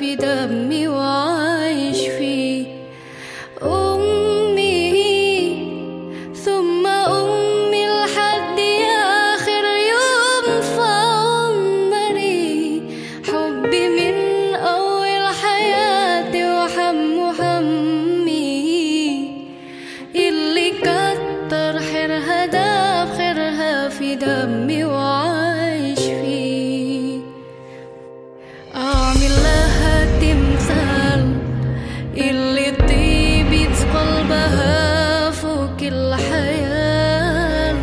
في دمي وعايش فيه أمي. ثم أمي لحد آخر يوم في عمري حبي من أول حياتي وحم همي اللي كتر خيرها داب خيرها في دمي وعايش تمثال اللي طيبة قلبها فوق الحياة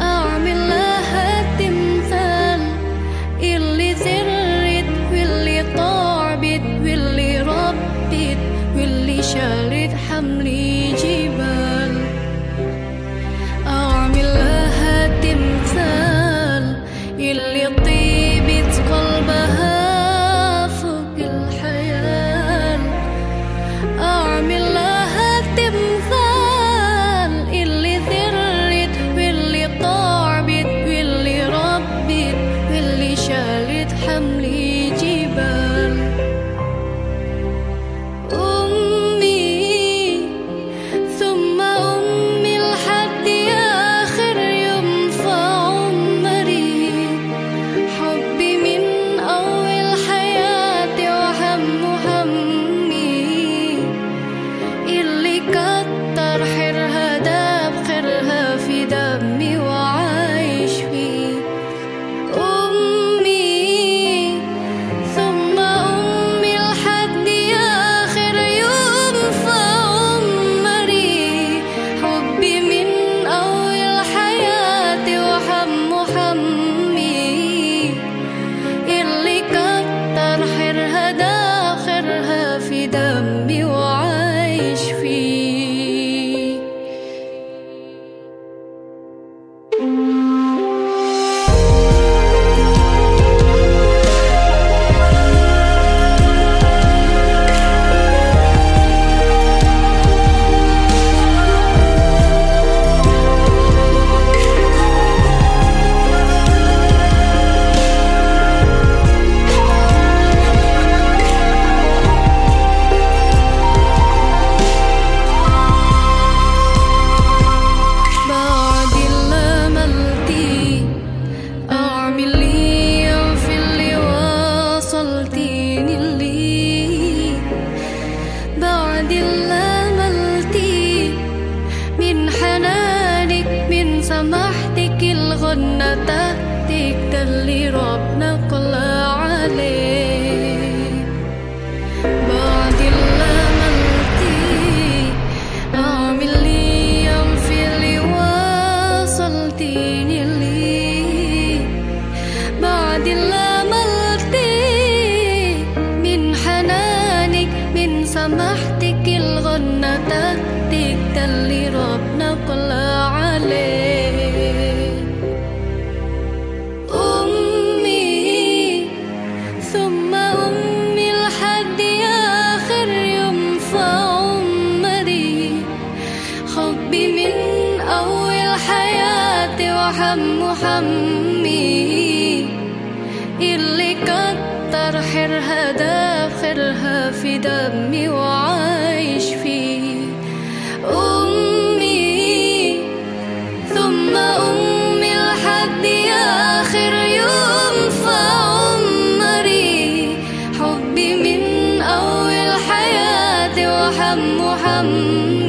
أعمل تمثال. اللي زرت واللي طعبت واللي ربت واللي شالت حملي الغنى تحتك ده اللي ربنا قل عليه بعد اللي ملتي أعمل لي في اللي وصلتيني اللي بعد اللي ملتي من حنانك من سماحتك الغنى تكتك هم همي اللي كتر حرها داخلها في دمي وعايش فيه أمي ثم أمي لحد آخر يوم في عمري حبي من أول حياتي وهم محمي